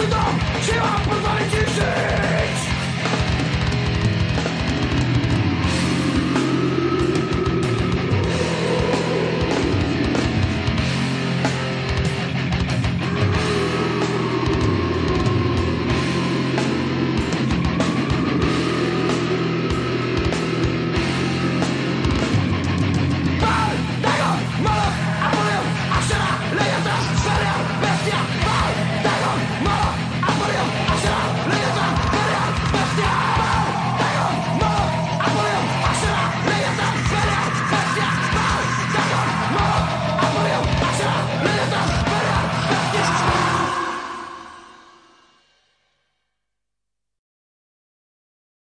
Židom! Žila! Pozvali ti